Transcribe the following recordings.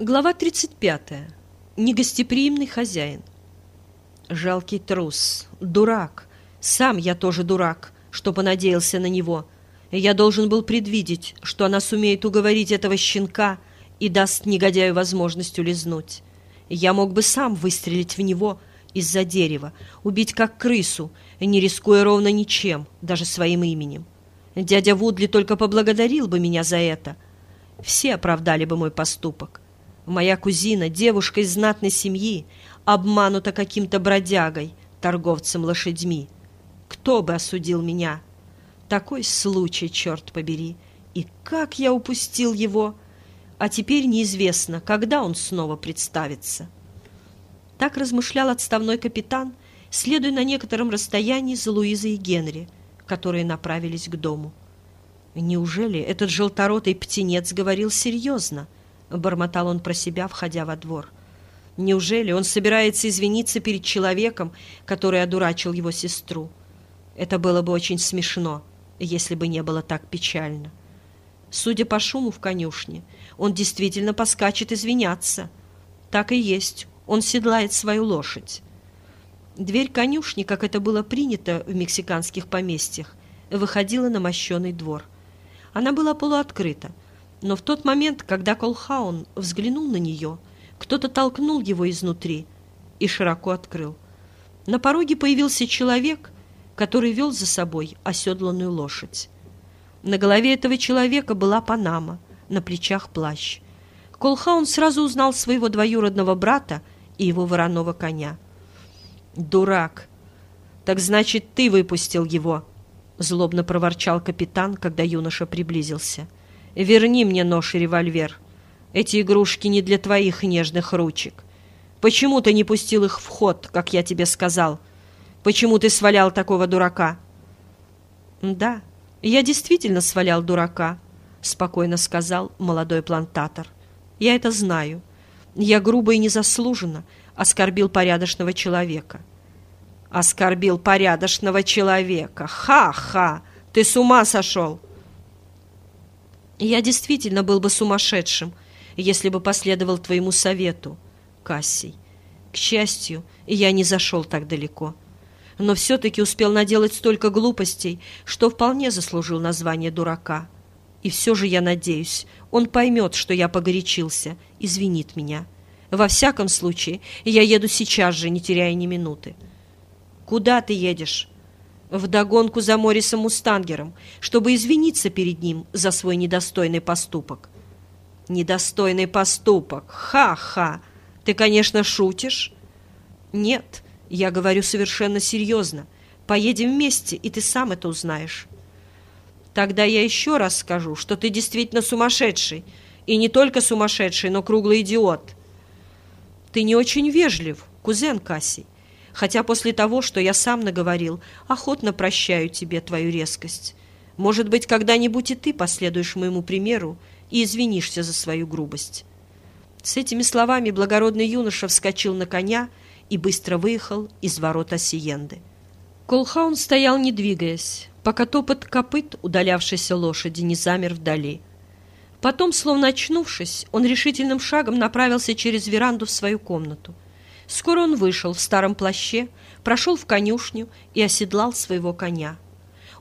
Глава 35. Негостеприимный хозяин. Жалкий трус, дурак. Сам я тоже дурак, что понадеялся на него. Я должен был предвидеть, что она сумеет уговорить этого щенка и даст негодяю возможность улизнуть. Я мог бы сам выстрелить в него из-за дерева, убить как крысу, не рискуя ровно ничем, даже своим именем. Дядя Вудли только поблагодарил бы меня за это. Все оправдали бы мой поступок. Моя кузина, девушка из знатной семьи, обманута каким-то бродягой, торговцем лошадьми. Кто бы осудил меня? Такой случай, черт побери! И как я упустил его! А теперь неизвестно, когда он снова представится. Так размышлял отставной капитан, следуя на некотором расстоянии за Луизой и Генри, которые направились к дому. Неужели этот желторотый птенец говорил серьезно —— бормотал он про себя, входя во двор. «Неужели он собирается извиниться перед человеком, который одурачил его сестру? Это было бы очень смешно, если бы не было так печально. Судя по шуму в конюшне, он действительно поскачет извиняться. Так и есть, он седлает свою лошадь. Дверь конюшни, как это было принято в мексиканских поместьях, выходила на мощеный двор. Она была полуоткрыта — но в тот момент, когда Колхаун взглянул на нее, кто-то толкнул его изнутри и широко открыл. На пороге появился человек, который вел за собой оседланную лошадь. На голове этого человека была панама, на плечах плащ. Колхаун сразу узнал своего двоюродного брата и его вороного коня. «Дурак! Так значит, ты выпустил его!» — злобно проворчал капитан, когда юноша приблизился. — Верни мне нож и револьвер. Эти игрушки не для твоих нежных ручек. Почему ты не пустил их в ход, как я тебе сказал? Почему ты свалял такого дурака?» «Да, я действительно свалял дурака», — спокойно сказал молодой плантатор. «Я это знаю. Я грубо и незаслуженно оскорбил порядочного человека». «Оскорбил порядочного человека! Ха-ха! Ты с ума сошел!» Я действительно был бы сумасшедшим, если бы последовал твоему совету, Кассий. К счастью, я не зашел так далеко. Но все-таки успел наделать столько глупостей, что вполне заслужил название дурака. И все же я надеюсь, он поймет, что я погорячился, извинит меня. Во всяком случае, я еду сейчас же, не теряя ни минуты. «Куда ты едешь?» Вдогонку за Морисом Мустангером, чтобы извиниться перед ним за свой недостойный поступок. Недостойный поступок? Ха-ха! Ты, конечно, шутишь? Нет, я говорю совершенно серьезно. Поедем вместе, и ты сам это узнаешь. Тогда я еще раз скажу, что ты действительно сумасшедший. И не только сумасшедший, но круглый идиот. Ты не очень вежлив, кузен Кассий хотя после того, что я сам наговорил, охотно прощаю тебе твою резкость. Может быть, когда-нибудь и ты последуешь моему примеру и извинишься за свою грубость». С этими словами благородный юноша вскочил на коня и быстро выехал из ворот Осиенды. Колхаун стоял, не двигаясь, пока топот копыт удалявшейся лошади не замер вдали. Потом, словно очнувшись, он решительным шагом направился через веранду в свою комнату. Скоро он вышел в старом плаще, прошел в конюшню и оседлал своего коня.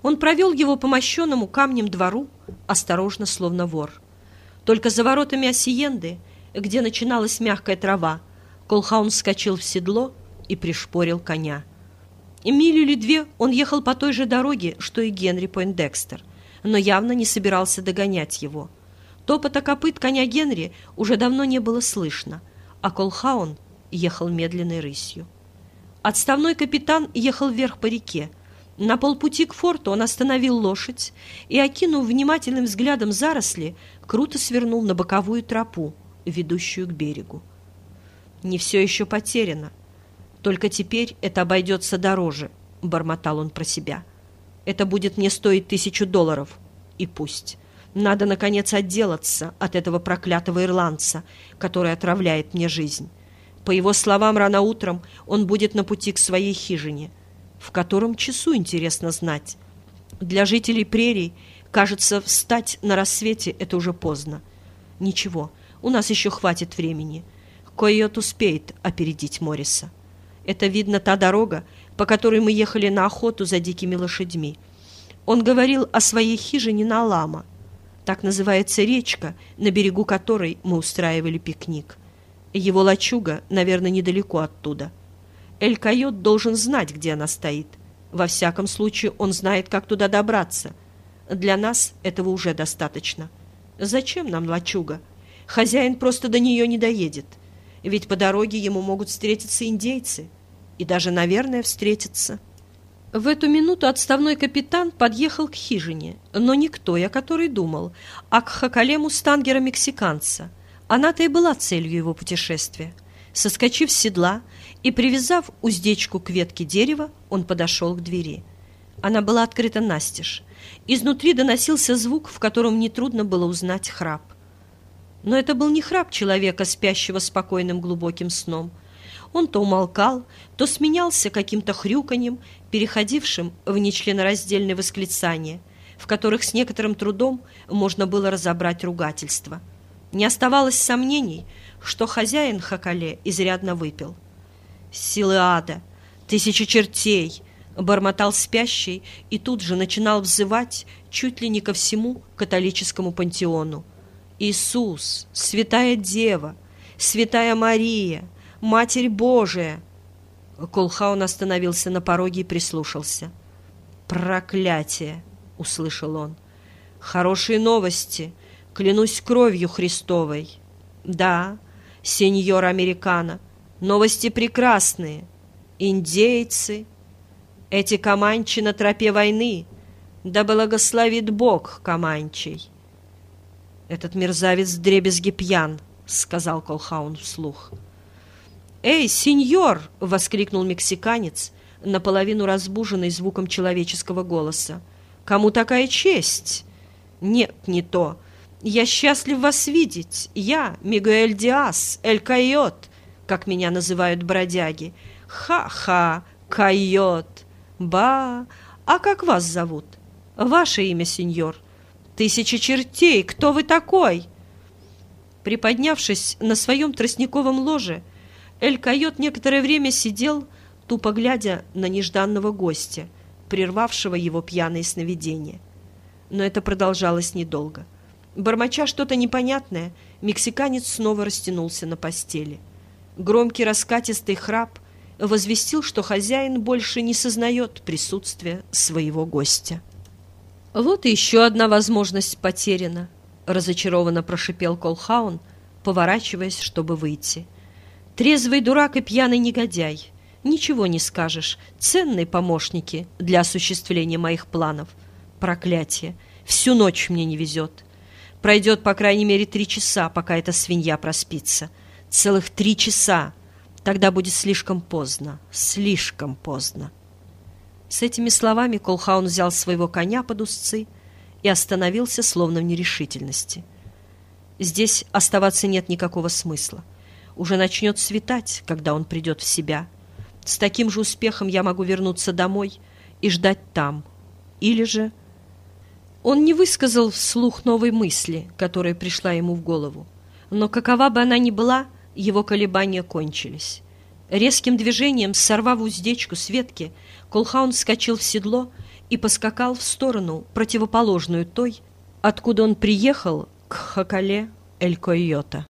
Он провел его по мощенному камнем двору, осторожно, словно вор. Только за воротами Осиенды, где начиналась мягкая трава, Колхаун вскочил в седло и пришпорил коня. И милю или две он ехал по той же дороге, что и Генри Пойндекстер, но явно не собирался догонять его. Топота копыт коня Генри уже давно не было слышно, а Колхаун ехал медленной рысью. Отставной капитан ехал вверх по реке. На полпути к форту он остановил лошадь и, окинув внимательным взглядом заросли, круто свернул на боковую тропу, ведущую к берегу. «Не все еще потеряно. Только теперь это обойдется дороже», — бормотал он про себя. «Это будет мне стоить тысячу долларов. И пусть. Надо, наконец, отделаться от этого проклятого ирландца, который отравляет мне жизнь». По его словам, рано утром он будет на пути к своей хижине. В котором часу, интересно знать. Для жителей прерий, кажется, встать на рассвете – это уже поздно. Ничего, у нас еще хватит времени. Койот успеет опередить Морриса. Это, видно, та дорога, по которой мы ехали на охоту за дикими лошадьми. Он говорил о своей хижине на Лама. Так называется речка, на берегу которой мы устраивали пикник. Его лачуга, наверное, недалеко оттуда. Эль-Койот должен знать, где она стоит. Во всяком случае, он знает, как туда добраться. Для нас этого уже достаточно. Зачем нам лачуга? Хозяин просто до нее не доедет. Ведь по дороге ему могут встретиться индейцы. И даже, наверное, встретятся. В эту минуту отставной капитан подъехал к хижине, но не к той, о которой думал, а к хакалему стангера-мексиканца. Она-то и была целью его путешествия. Соскочив с седла и привязав уздечку к ветке дерева, он подошел к двери. Она была открыта настежь. Изнутри доносился звук, в котором нетрудно было узнать храп. Но это был не храп человека, спящего спокойным глубоким сном – он то умолкал, то сменялся каким-то хрюканьем, переходившим в нечленораздельные восклицания, в которых с некоторым трудом можно было разобрать ругательство. Не оставалось сомнений, что хозяин Хакале изрядно выпил. «Силы ада! Тысячи чертей!» — бормотал спящий и тут же начинал взывать чуть ли не ко всему католическому пантеону. «Иисус! Святая Дева! Святая Мария! Матерь Божия!» Колхаун остановился на пороге и прислушался. «Проклятие!» — услышал он. «Хорошие новости! Клянусь кровью Христовой!» «Да, сеньор Американо, новости прекрасные! Индейцы! Эти команчи на тропе войны! Да благословит Бог команчей!» «Этот мерзавец дребезги пьян!» — сказал Колхаун вслух. «Эй, сеньор!» — воскликнул мексиканец, наполовину разбуженный звуком человеческого голоса. «Кому такая честь?» «Нет, не то. Я счастлив вас видеть. Я, Мигуэль Диас, Эль Койот, как меня называют бродяги. Ха-ха, Койот. Ба, а как вас зовут? Ваше имя, сеньор? Тысяча чертей, кто вы такой?» Приподнявшись на своем тростниковом ложе, Эль-Койот некоторое время сидел, тупо глядя на нежданного гостя, прервавшего его пьяные сновидения. Но это продолжалось недолго. Бормоча что-то непонятное, мексиканец снова растянулся на постели. Громкий раскатистый храп возвестил, что хозяин больше не сознает присутствия своего гостя. «Вот и еще одна возможность потеряна», — разочарованно прошипел Колхаун, поворачиваясь, чтобы выйти. Трезвый дурак и пьяный негодяй. Ничего не скажешь. Ценные помощники для осуществления моих планов. Проклятие. Всю ночь мне не везет. Пройдет, по крайней мере, три часа, пока эта свинья проспится. Целых три часа. Тогда будет слишком поздно. Слишком поздно. С этими словами Колхаун взял своего коня под узцы и остановился, словно в нерешительности. Здесь оставаться нет никакого смысла. Уже начнет светать, когда он придет в себя. С таким же успехом я могу вернуться домой и ждать там. Или же... Он не высказал вслух новой мысли, которая пришла ему в голову. Но какова бы она ни была, его колебания кончились. Резким движением, сорвав уздечку с ветки, Колхаун вскочил в седло и поскакал в сторону, противоположную той, откуда он приехал к Хакале Эль-Койота.